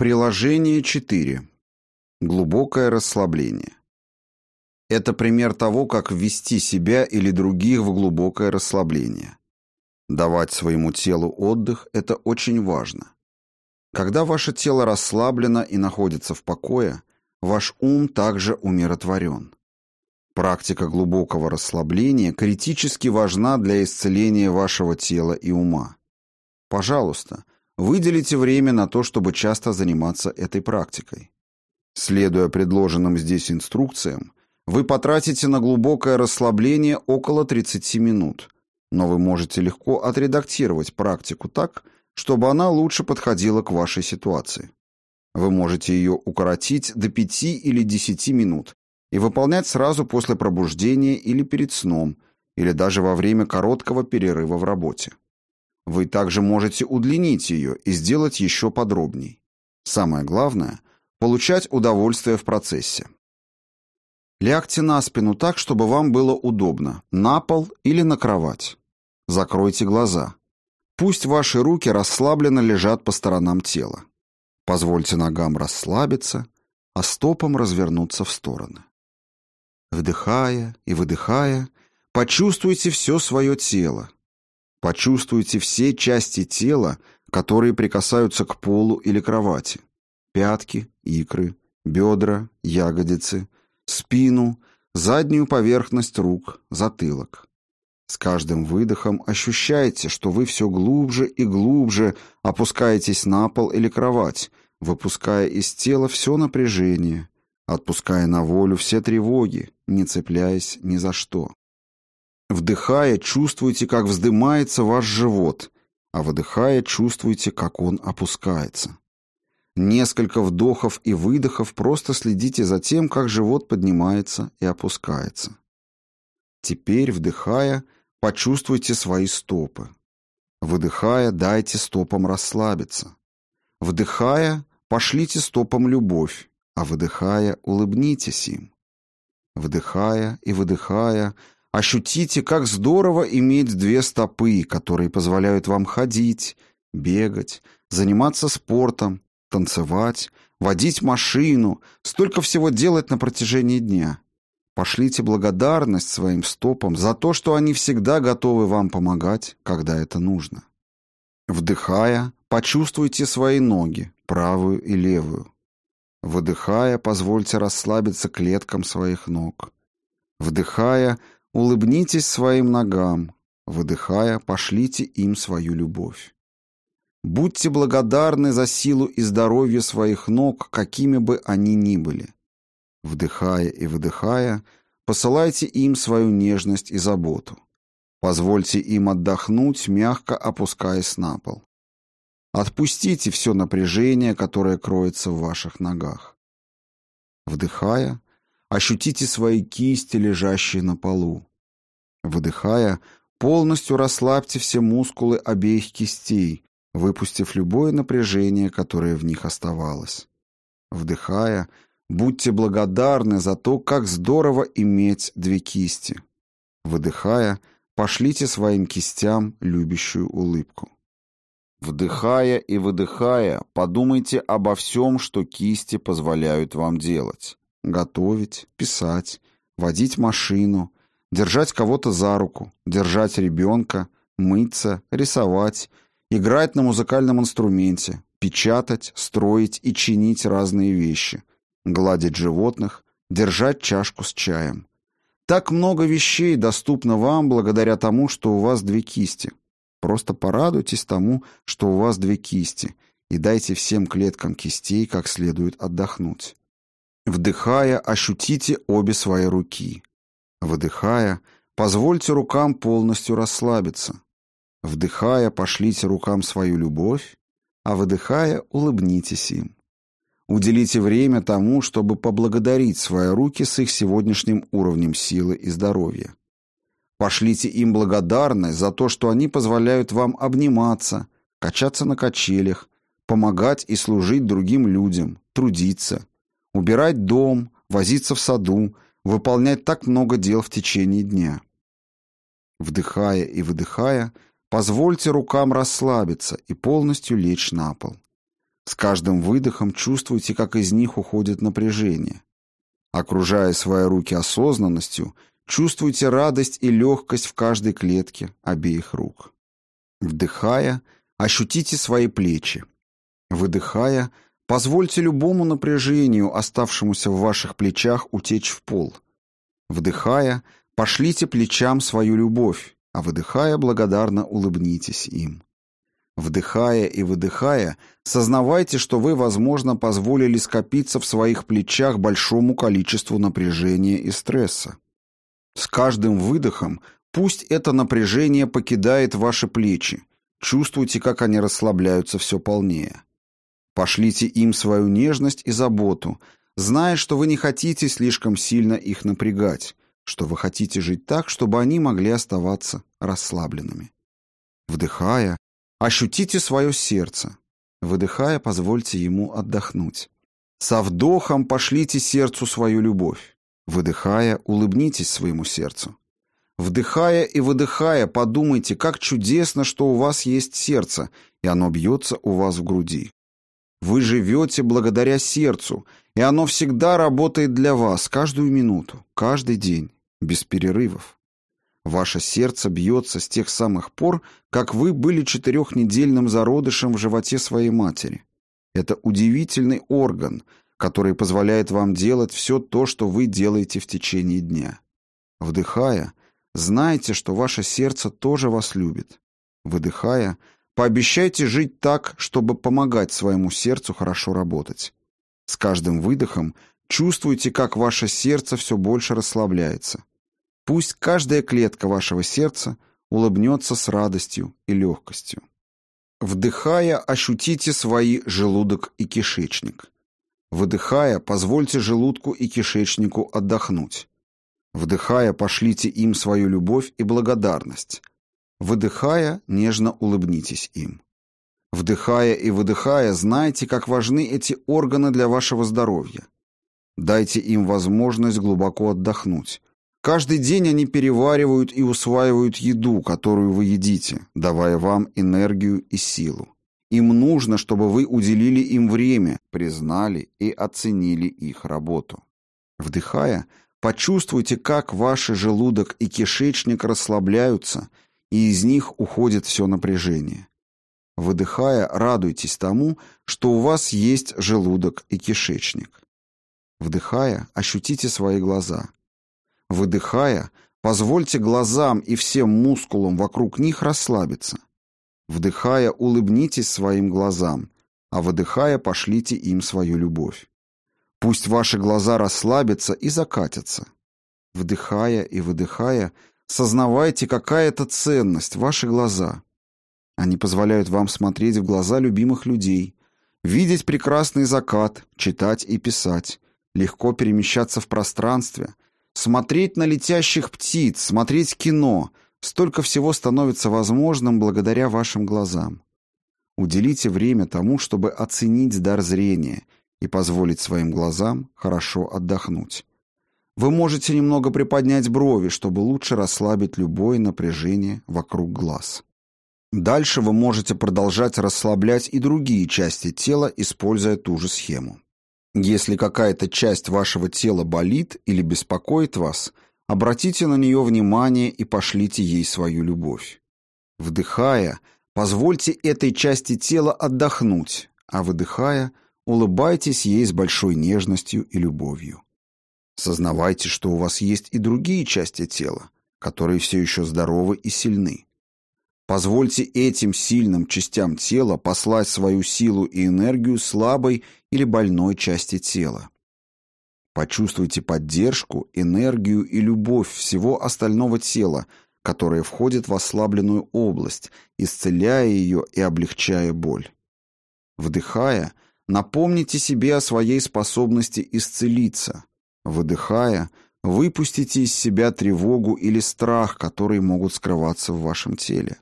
Приложение 4. Глубокое расслабление. Это пример того, как ввести себя или других в глубокое расслабление. Давать своему телу отдых – это очень важно. Когда ваше тело расслаблено и находится в покое, ваш ум также умиротворен. Практика глубокого расслабления критически важна для исцеления вашего тела и ума. Пожалуйста, Выделите время на то, чтобы часто заниматься этой практикой. Следуя предложенным здесь инструкциям, вы потратите на глубокое расслабление около 30 минут, но вы можете легко отредактировать практику так, чтобы она лучше подходила к вашей ситуации. Вы можете ее укоротить до 5 или 10 минут и выполнять сразу после пробуждения или перед сном, или даже во время короткого перерыва в работе. Вы также можете удлинить ее и сделать еще подробней. Самое главное – получать удовольствие в процессе. Лягте на спину так, чтобы вам было удобно, на пол или на кровать. Закройте глаза. Пусть ваши руки расслабленно лежат по сторонам тела. Позвольте ногам расслабиться, а стопам развернуться в стороны. Вдыхая и выдыхая, почувствуйте все свое тело, Почувствуйте все части тела, которые прикасаются к полу или кровати. Пятки, икры, бедра, ягодицы, спину, заднюю поверхность рук, затылок. С каждым выдохом ощущайте, что вы все глубже и глубже опускаетесь на пол или кровать, выпуская из тела все напряжение, отпуская на волю все тревоги, не цепляясь ни за что. Вдыхая, чувствуйте, как вздымается ваш живот, а выдыхая, чувствуйте, как он опускается. Несколько вдохов и выдохов просто следите за тем, как живот поднимается и опускается. Теперь, вдыхая, почувствуйте свои стопы. Выдыхая, дайте стопам расслабиться. Вдыхая, пошлите стопам любовь, а выдыхая, улыбнитесь им. Вдыхая и выдыхая, Ощутите, как здорово иметь две стопы, которые позволяют вам ходить, бегать, заниматься спортом, танцевать, водить машину, столько всего делать на протяжении дня. Пошлите благодарность своим стопам за то, что они всегда готовы вам помогать, когда это нужно. Вдыхая, почувствуйте свои ноги, правую и левую. Выдыхая, позвольте расслабиться клеткам своих ног. Вдыхая, Улыбнитесь своим ногам, выдыхая, пошлите им свою любовь. Будьте благодарны за силу и здоровье своих ног, какими бы они ни были. Вдыхая и выдыхая, посылайте им свою нежность и заботу. Позвольте им отдохнуть, мягко опускаясь на пол. Отпустите все напряжение, которое кроется в ваших ногах. Вдыхая, Ощутите свои кисти, лежащие на полу. Выдыхая, полностью расслабьте все мускулы обеих кистей, выпустив любое напряжение, которое в них оставалось. Вдыхая, будьте благодарны за то, как здорово иметь две кисти. Выдыхая, пошлите своим кистям любящую улыбку. Вдыхая и выдыхая, подумайте обо всем, что кисти позволяют вам делать готовить, писать, водить машину, держать кого-то за руку, держать ребенка, мыться, рисовать, играть на музыкальном инструменте, печатать, строить и чинить разные вещи, гладить животных, держать чашку с чаем. Так много вещей доступно вам благодаря тому, что у вас две кисти. Просто порадуйтесь тому, что у вас две кисти, и дайте всем клеткам кистей как следует отдохнуть. Вдыхая, ощутите обе свои руки. Выдыхая, позвольте рукам полностью расслабиться. Вдыхая, пошлите рукам свою любовь, а выдыхая, улыбнитесь им. Уделите время тому, чтобы поблагодарить свои руки с их сегодняшним уровнем силы и здоровья. Пошлите им благодарность за то, что они позволяют вам обниматься, качаться на качелях, помогать и служить другим людям, трудиться, убирать дом, возиться в саду, выполнять так много дел в течение дня. Вдыхая и выдыхая, позвольте рукам расслабиться и полностью лечь на пол. С каждым выдохом чувствуйте, как из них уходит напряжение. Окружая свои руки осознанностью, чувствуйте радость и легкость в каждой клетке обеих рук. Вдыхая, ощутите свои плечи. Выдыхая, позвольте любому напряжению, оставшемуся в ваших плечах, утечь в пол. Вдыхая, пошлите плечам свою любовь, а выдыхая, благодарно улыбнитесь им. Вдыхая и выдыхая, сознавайте, что вы, возможно, позволили скопиться в своих плечах большому количеству напряжения и стресса. С каждым выдохом пусть это напряжение покидает ваши плечи. Чувствуйте, как они расслабляются все полнее. Пошлите им свою нежность и заботу, зная, что вы не хотите слишком сильно их напрягать, что вы хотите жить так, чтобы они могли оставаться расслабленными. Вдыхая, Ощутите свое сердце. Выдыхая, позвольте ему отдохнуть. Со вдохом пошлите сердцу свою любовь. Выдыхая, улыбнитесь своему сердцу. Вдыхая и выдыхая, подумайте, как чудесно, что у вас есть сердце, и оно бьется у вас в груди. Вы живете благодаря сердцу, и оно всегда работает для вас каждую минуту, каждый день, без перерывов. Ваше сердце бьется с тех самых пор, как вы были четырехнедельным зародышем в животе своей матери. Это удивительный орган, который позволяет вам делать все то, что вы делаете в течение дня. Вдыхая, знайте, что ваше сердце тоже вас любит. Выдыхая, пообещайте жить так, чтобы помогать своему сердцу хорошо работать. С каждым выдохом чувствуйте, как ваше сердце все больше расслабляется. Пусть каждая клетка вашего сердца улыбнется с радостью и легкостью. Вдыхая, ощутите свои желудок и кишечник. Выдыхая, позвольте желудку и кишечнику отдохнуть. Вдыхая, пошлите им свою любовь и благодарность. Выдыхая, нежно улыбнитесь им. Вдыхая и выдыхая, знайте, как важны эти органы для вашего здоровья. Дайте им возможность глубоко отдохнуть, Каждый день они переваривают и усваивают еду, которую вы едите, давая вам энергию и силу. Им нужно, чтобы вы уделили им время, признали и оценили их работу. Вдыхая, почувствуйте, как ваши желудок и кишечник расслабляются, и из них уходит все напряжение. Выдыхая, радуйтесь тому, что у вас есть желудок и кишечник. Вдыхая, ощутите свои глаза – Выдыхая, позвольте глазам и всем мускулам вокруг них расслабиться. Вдыхая, улыбнитесь своим глазам, а выдыхая, пошлите им свою любовь. Пусть ваши глаза расслабятся и закатятся. Вдыхая и выдыхая, сознавайте, какая это ценность, ваши глаза. Они позволяют вам смотреть в глаза любимых людей, видеть прекрасный закат, читать и писать, легко перемещаться в пространстве — Смотреть на летящих птиц, смотреть кино — столько всего становится возможным благодаря вашим глазам. Уделите время тому, чтобы оценить дар зрения и позволить своим глазам хорошо отдохнуть. Вы можете немного приподнять брови, чтобы лучше расслабить любое напряжение вокруг глаз. Дальше вы можете продолжать расслаблять и другие части тела, используя ту же схему. Если какая-то часть вашего тела болит или беспокоит вас, обратите на нее внимание и пошлите ей свою любовь. Вдыхая, позвольте этой части тела отдохнуть, а выдыхая, улыбайтесь ей с большой нежностью и любовью. Сознавайте, что у вас есть и другие части тела, которые все еще здоровы и сильны. Позвольте этим сильным частям тела послать свою силу и энергию слабой или больной части тела. Почувствуйте поддержку, энергию и любовь всего остального тела, которое входит в ослабленную область, исцеляя ее и облегчая боль. Вдыхая, напомните себе о своей способности исцелиться. Выдыхая, выпустите из себя тревогу или страх, которые могут скрываться в вашем теле.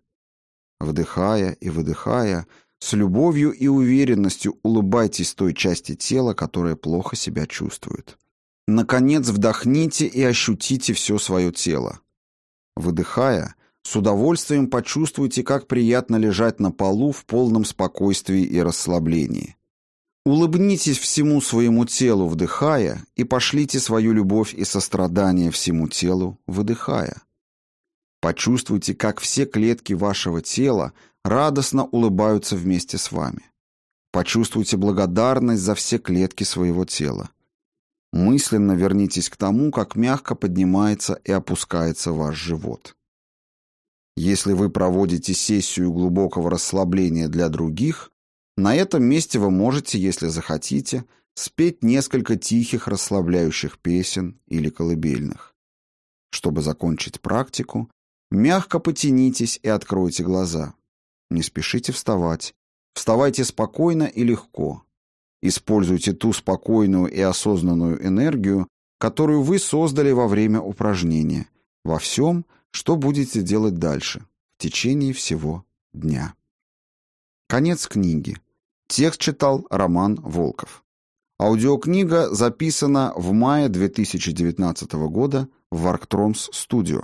Вдыхая и выдыхая, с любовью и уверенностью улыбайтесь той части тела, которая плохо себя чувствует. Наконец вдохните и ощутите все свое тело. Выдыхая, с удовольствием почувствуйте, как приятно лежать на полу в полном спокойствии и расслаблении. Улыбнитесь всему своему телу, вдыхая, и пошлите свою любовь и сострадание всему телу, выдыхая. Почувствуйте, как все клетки вашего тела радостно улыбаются вместе с вами. Почувствуйте благодарность за все клетки своего тела. Мысленно вернитесь к тому, как мягко поднимается и опускается ваш живот. Если вы проводите сессию глубокого расслабления для других, на этом месте вы можете, если захотите, спеть несколько тихих расслабляющих песен или колыбельных. Чтобы закончить практику, мягко потянитесь и откройте глаза. Не спешите вставать. Вставайте спокойно и легко. Используйте ту спокойную и осознанную энергию, которую вы создали во время упражнения, во всем, что будете делать дальше, в течение всего дня. Конец книги. Текст читал Роман Волков. Аудиокнига записана в мае 2019 года в Варктромс Студио.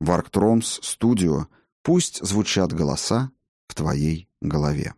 Варктромс Студио. Пусть звучат голоса в твоей голове.